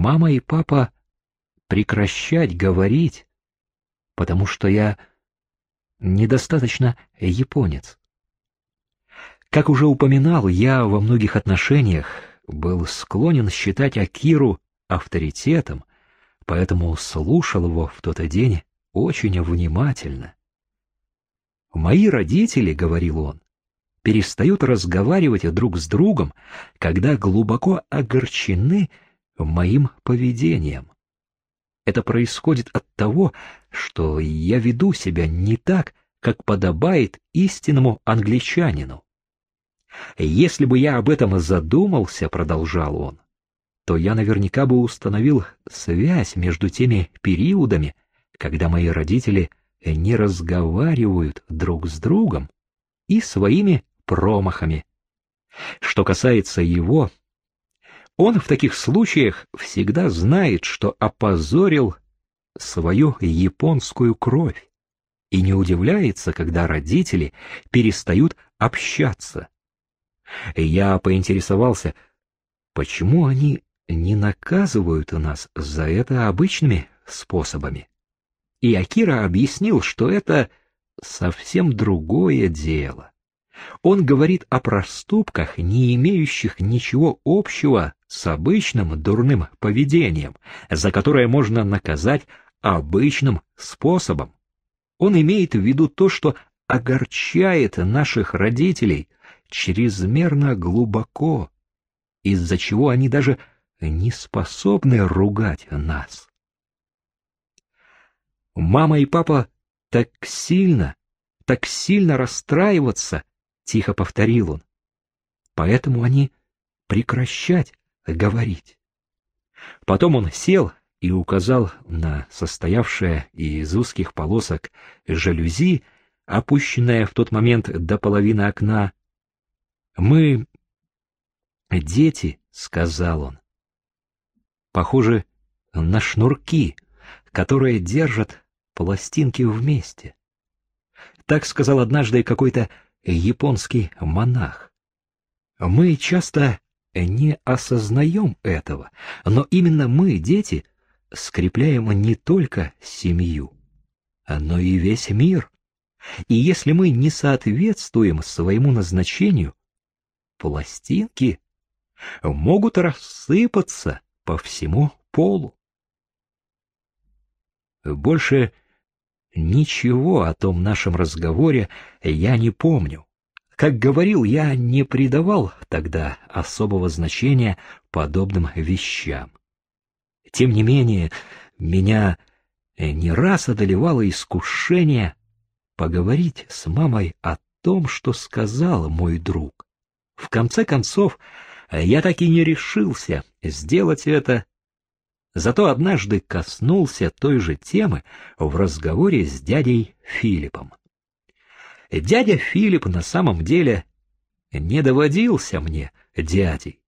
мама и папа прекращать говорить, потому что я недостаточно японец. Как уже упоминал, я во многих отношениях был склонен считать Акиру авторитетом, поэтому слушал его в тот день очень внимательно. «Мои родители, — говорил он, — перестают разговаривать друг с другом, когда глубоко огорчены моим поведением. Это происходит от того, что я веду себя не так, как подобает истинному англичанину. Если бы я об этом задумался, продолжал он, то я наверняка бы установил связь между теми периодами, когда мои родители не разговаривают друг с другом и своими промахами. Что касается его, он в таких случаях всегда знает, что опозорил свою японскую кровь и не удивляется, когда родители перестают общаться. Я поинтересовался, почему они не наказывают нас за это обычными способами. И Акира объяснил, что это совсем другое дело. Он говорит о проступках, не имеющих ничего общего с обычным дурным поведением, за которое можно наказать обычным способом. Он имеет в виду то, что огорчает наших родителей чрезмерно глубоко, из-за чего они даже не способны ругать нас. Мама и папа так сильно, так сильно расстраиваться, тихо повторил он. Поэтому они прекращать говорить. Потом он сел и указал на состоявшее из узких полосок жалюзи, опущенное в тот момент до половины окна. «Мы дети», — сказал он. «Похоже на шнурки, которые держат пластинки вместе». Так сказал однажды какой-то японский монах. Мы часто не осознаем этого, но именно мы, дети, скрепляем не только семью, но и весь мир. И если мы не соответствуем своему назначению, пластинки могут рассыпаться по всему полу. Больше ничего о том нашем разговоре я не помню. Как говорил, я не придавал тогда особого значения подобным вещам. Тем не менее, меня не раз одолевало искушение поговорить с мамой о том, что сказал мой друг. В конце концов, я так и не решился сделать это, зато однажды коснулся той же темы в разговоре с дядей Филиппом. Дядя Филипп на самом деле не доводился мне дядей.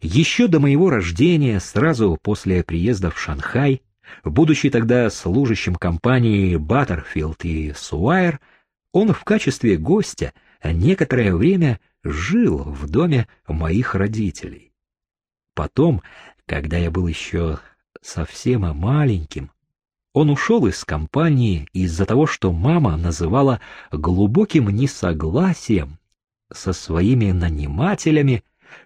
Еще до моего рождения, сразу после приезда в Шанхай, будучи тогда служащим компании Баттерфилд и Суайер, он в качестве гостя некоторое время жил в доме моих родителей. Потом, когда я был еще совсем маленьким, он ушел из компании из-за того, что мама называла глубоким несогласием со своими нанимателями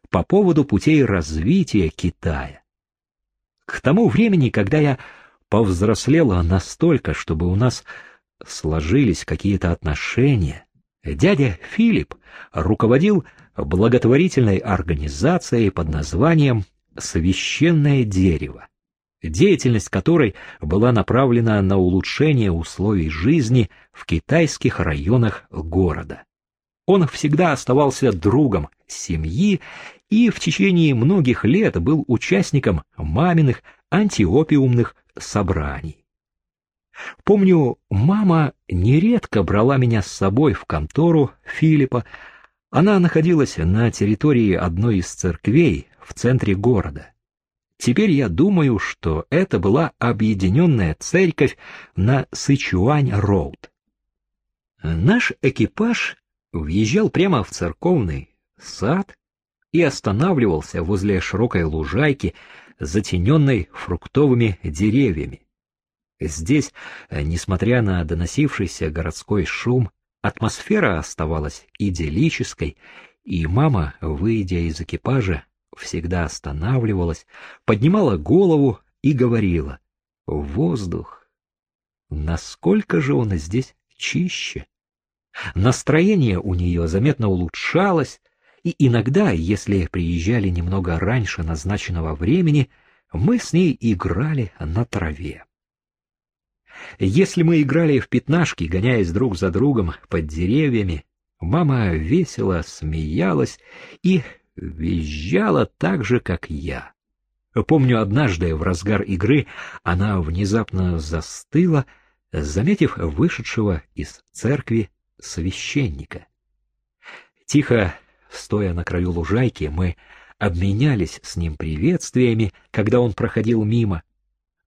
по поводу путей развития Китая. К тому времени, когда я повзрослела настолько, чтобы у нас сложились какие-то отношения, дядя Филипп руководил благотворительной организацией под названием «Священное дерево» деятельность которой была направлена на улучшение условий жизни в китайских районах города. Он всегда оставался другом семьи и в течение многих лет был участником маминых антиопиумных собраний. Помню, мама нередко брала меня с собой в контору Филиппа. Она находилась на территории одной из церквей в центре города. Теперь я думаю, что это была объединенная церковь на Сычуань-Роуд. Наш экипаж въезжал прямо в церковный сад и останавливался возле широкой лужайки, затененной фруктовыми деревьями. Здесь, несмотря на доносившийся городской шум, атмосфера оставалась идиллической, и мама, выйдя из экипажа, всегда останавливалась, поднимала голову и говорила «Воздух! Насколько же он здесь чище!» Настроение у нее заметно улучшалось, и иногда, если приезжали немного раньше назначенного времени, мы с ней играли на траве. Если мы играли в пятнашки, гоняясь друг за другом под деревьями, мама весело смеялась и визжала так же, как я. Помню, однажды в разгар игры она внезапно застыла, заметив вышедшего из церкви священника. Тихо, стоя на краю лужайки, мы обменялись с ним приветствиями, когда он проходил мимо.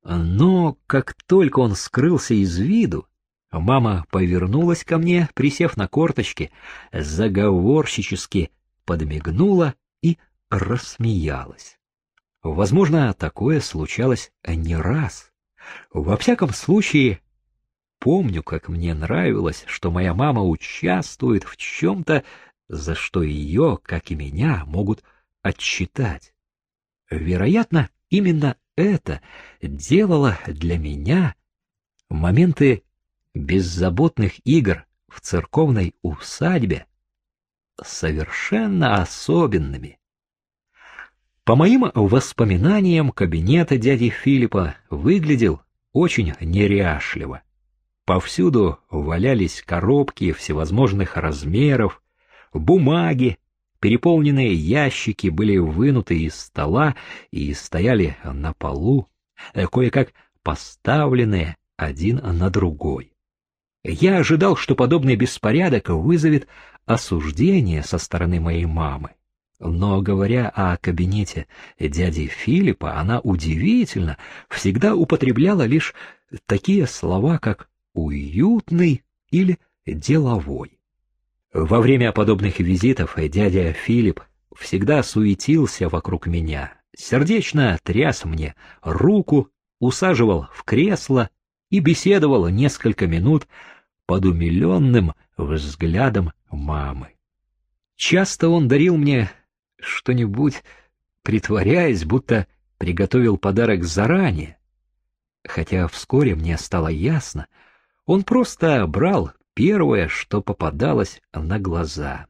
Но как только он скрылся из виду, мама повернулась ко мне, присев на корточки, заговорщически подмигнула и рассмеялась. Возможно, такое случалось не раз. Во всяком случае, помню, как мне нравилось, что моя мама участвует в чем-то, за что ее, как и меня, могут отчитать. Вероятно, именно это делало для меня моменты беззаботных игр в церковной усадьбе совершенно особенными. По моим воспоминаниям, кабинет дяди Филиппа выглядел очень неряшливо. Повсюду валялись коробки всевозможных размеров, бумаги, переполненные ящики были вынуты из стола и стояли на полу, кое-как поставленные один на другой. Я ожидал, что подобный беспорядок вызовет осуждение со стороны моей мамы. Но, говоря о кабинете дяди Филиппа, она удивительно всегда употребляла лишь такие слова, как «уютный» или «деловой». Во время подобных визитов дядя Филипп всегда суетился вокруг меня, сердечно тряс мне руку, усаживал в кресло и беседовал несколько минут под умиленным взглядом мамы. Часто он дарил мне что-нибудь, притворяясь, будто приготовил подарок заранее. Хотя вскоре мне стало ясно, он просто брал первое, что попадалось на глаза.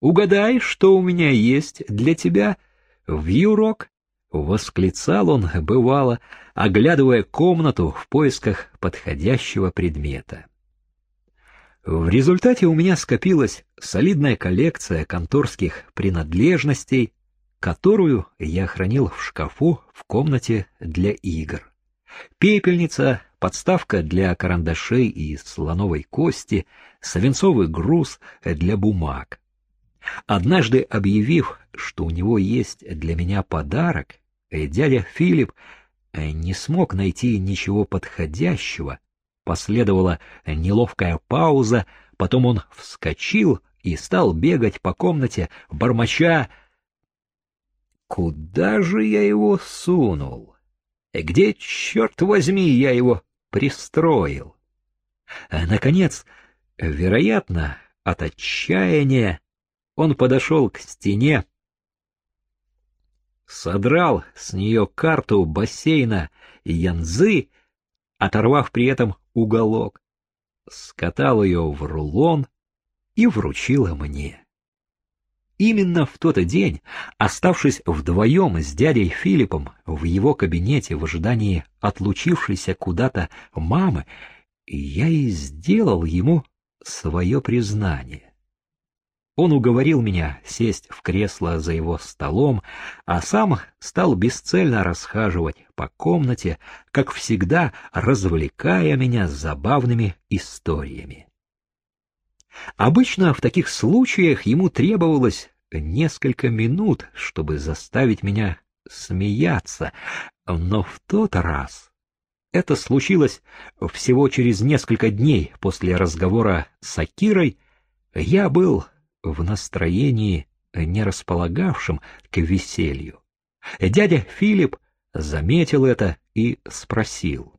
«Угадай, что у меня есть для тебя, вьюрок?» — восклицал он, бывало, оглядывая комнату в поисках подходящего предмета. В результате у меня скопилась солидная коллекция конторских принадлежностей, которую я хранил в шкафу в комнате для игр. Пепельница, подставка для карандашей и слоновой кости, свинцовый груз для бумаг. Однажды объявив, что у него есть для меня подарок, дядя Филипп не смог найти ничего подходящего, Последовала неловкая пауза, потом он вскочил и стал бегать по комнате, бормоча «Куда же я его сунул? Где, черт возьми, я его пристроил?» Наконец, вероятно, от отчаяния, он подошел к стене, содрал с нее карту бассейна Янзы, оторвав при этом уголок, скатал ее в рулон и вручила мне. Именно в тот день, оставшись вдвоем с дядей Филиппом в его кабинете в ожидании отлучившейся куда-то мамы, я и сделал ему свое признание. Он уговорил меня сесть в кресло за его столом, а сам стал бесцельно расхаживать по комнате, как всегда развлекая меня забавными историями. Обычно в таких случаях ему требовалось несколько минут, чтобы заставить меня смеяться, но в тот раз это случилось всего через несколько дней после разговора с Акирой, я был в настроении, не располагавшем к веселью. Дядя Филипп заметил это и спросил.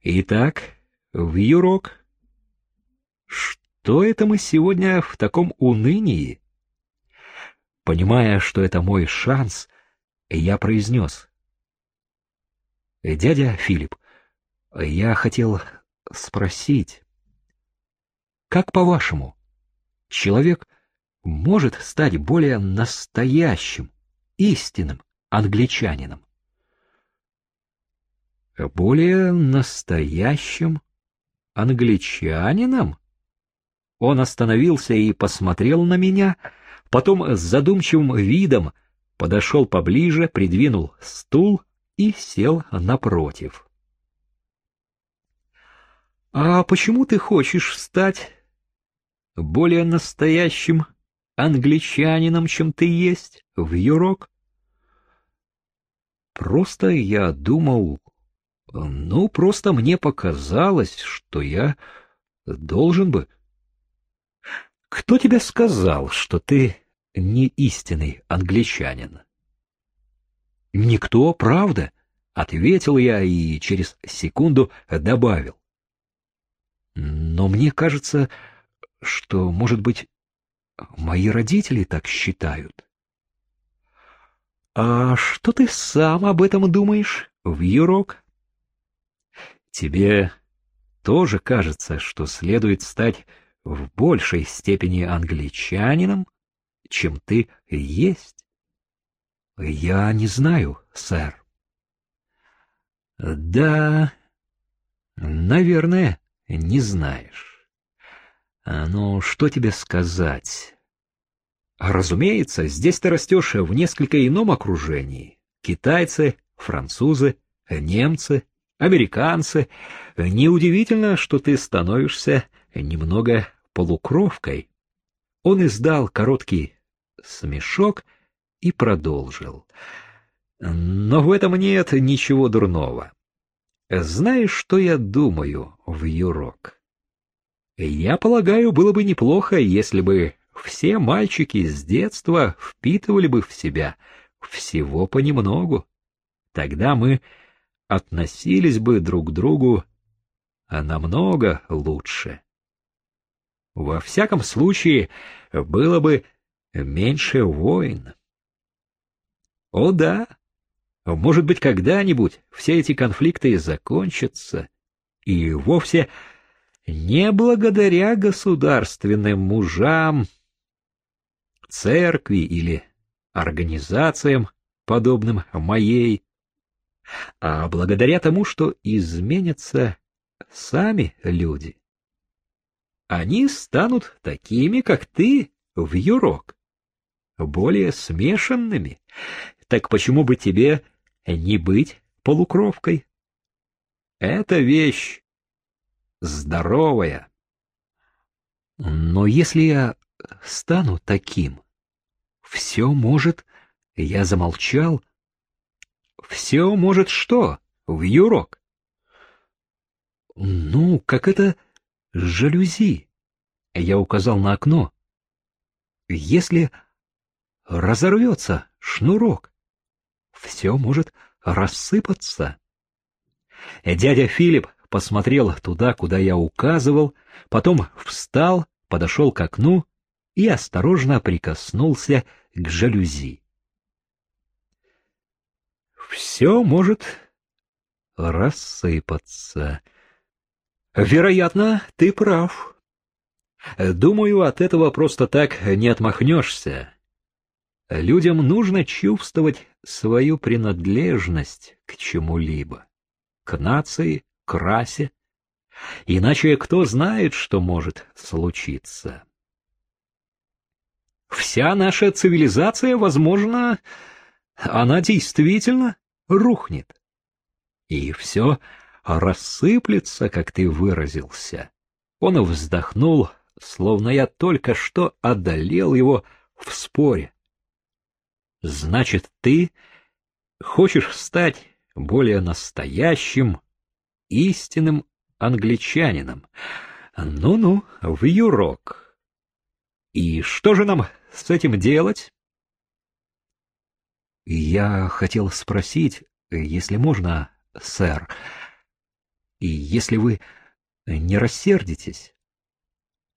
«Итак, в Юрок, что это мы сегодня в таком унынии?» Понимая, что это мой шанс, я произнес. «Дядя Филипп, я хотел спросить, как по-вашему, человек может стать более настоящим, истинным англичанином? Более настоящим англичанином? Он остановился и посмотрел на меня, потом с задумчивым видом подошел поближе, придвинул стул и сел напротив. — А почему ты хочешь стать более настоящим англичанином, чем ты есть, в Юрок? Просто я думал, ну, просто мне показалось, что я должен бы. Кто тебе сказал, что ты не истинный англичанин? Никто, правда, ответил я и через секунду добавил. Но мне кажется, что, может быть, мои родители так считают. А что ты сам об этом думаешь, Вьюрок? Тебе тоже кажется, что следует стать в большей степени англичанином, чем ты есть? Я не знаю, сэр. Да, наверное, не знаешь. Ну, что тебе сказать? Разумеется, здесь ты растешь в несколько ином окружении. Китайцы, французы, немцы, американцы. Неудивительно, что ты становишься немного полукровкой. Он издал короткий смешок и продолжил. Но в этом нет ничего дурного. Знаешь, что я думаю, в Юрок? Я полагаю, было бы неплохо, если бы все мальчики с детства впитывали бы в себя всего понемногу. Тогда мы относились бы друг к другу намного лучше. Во всяком случае, было бы меньше войн. О да, может быть, когда-нибудь все эти конфликты закончатся, и вовсе не благодаря государственным мужам, церкви или организациям, подобным моей, а благодаря тому, что изменятся сами люди. Они станут такими, как ты, в юрок, более смешанными. Так почему бы тебе не быть полукровкой? Это вещь здоровая. Но если я стану таким, все может... Я замолчал. Все может что? В юрок? Ну, как это жалюзи. Я указал на окно. Если разорвется шнурок, все может рассыпаться. Дядя Филипп посмотрел туда, куда я указывал, потом встал, подошел к окну и осторожно прикоснулся к жалюзи. Все может рассыпаться. Вероятно, ты прав. Думаю, от этого просто так не отмахнешься. Людям нужно чувствовать свою принадлежность к чему-либо, к нации, к расе. Иначе кто знает, что может случиться. Вся наша цивилизация, возможно, она действительно рухнет. И все рассыплется, как ты выразился. Он вздохнул, словно я только что одолел его в споре. Значит, ты хочешь стать более настоящим, истинным англичанином. Ну-ну, в юрок. И что же нам с этим делать? Я хотел спросить, если можно, сэр, и если вы не рассердитесь,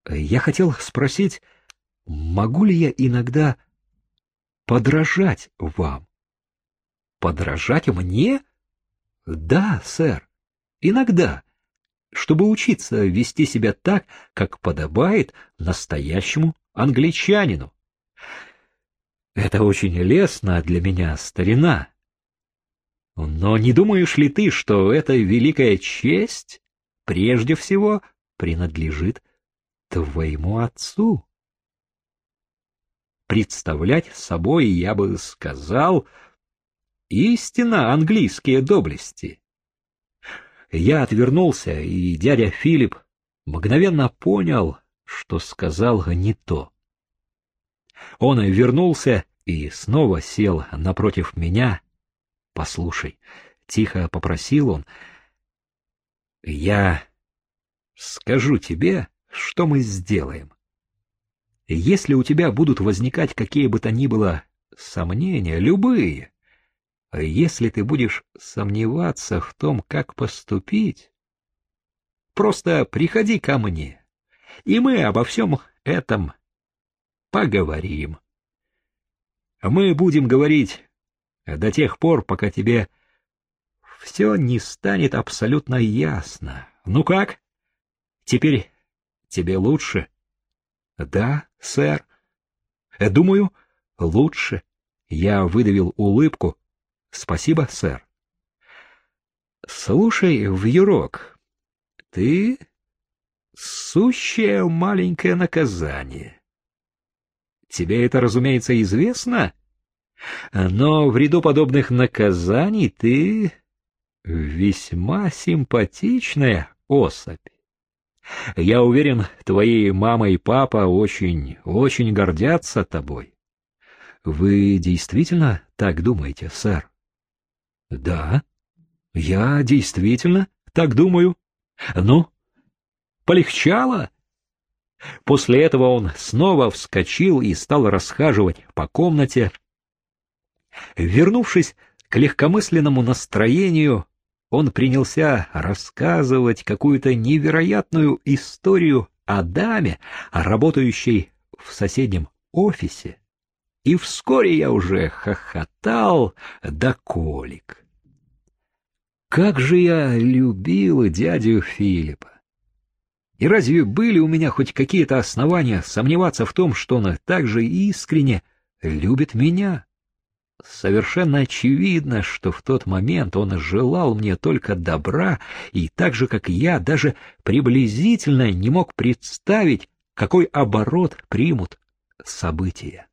я хотел спросить, могу ли я иногда подражать вам? Подражать мне? Да, сэр, иногда, чтобы учиться вести себя так, как подобает настоящему англичанину. Это очень лестно для меня, старина. Но не думаешь ли ты, что эта великая честь прежде всего принадлежит твоему отцу? Представлять собой, я бы сказал, истинно английские доблести. Я отвернулся, и дядя Филипп мгновенно понял, что сказал не то. Он вернулся и снова сел напротив меня. «Послушай», — тихо попросил он, — «я скажу тебе, что мы сделаем. Если у тебя будут возникать какие бы то ни было сомнения, любые, если ты будешь сомневаться в том, как поступить, просто приходи ко мне, и мы обо всем этом поговорим. Мы будем говорить до тех пор, пока тебе все не станет абсолютно ясно. Ну как? Теперь тебе лучше? Да, сэр. Думаю, лучше. Я выдавил улыбку. Спасибо, сэр. Слушай, вьюрок, ты сущее маленькое наказание. Тебе это, разумеется, известно, но в ряду подобных наказаний ты весьма симпатичная особь. Я уверен, твои мама и папа очень, очень гордятся тобой. Вы действительно так думаете, сэр? Да, я действительно так думаю. Ну, полегчало? После этого он снова вскочил и стал расхаживать по комнате. Вернувшись к легкомысленному настроению, он принялся рассказывать какую-то невероятную историю о даме, работающей в соседнем офисе. И вскоре я уже хохотал до колик. Как же я любил дядю Филиппа! И разве были у меня хоть какие-то основания сомневаться в том, что он так же искренне любит меня? Совершенно очевидно, что в тот момент он желал мне только добра, и так же, как я, даже приблизительно не мог представить, какой оборот примут события.